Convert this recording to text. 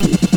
you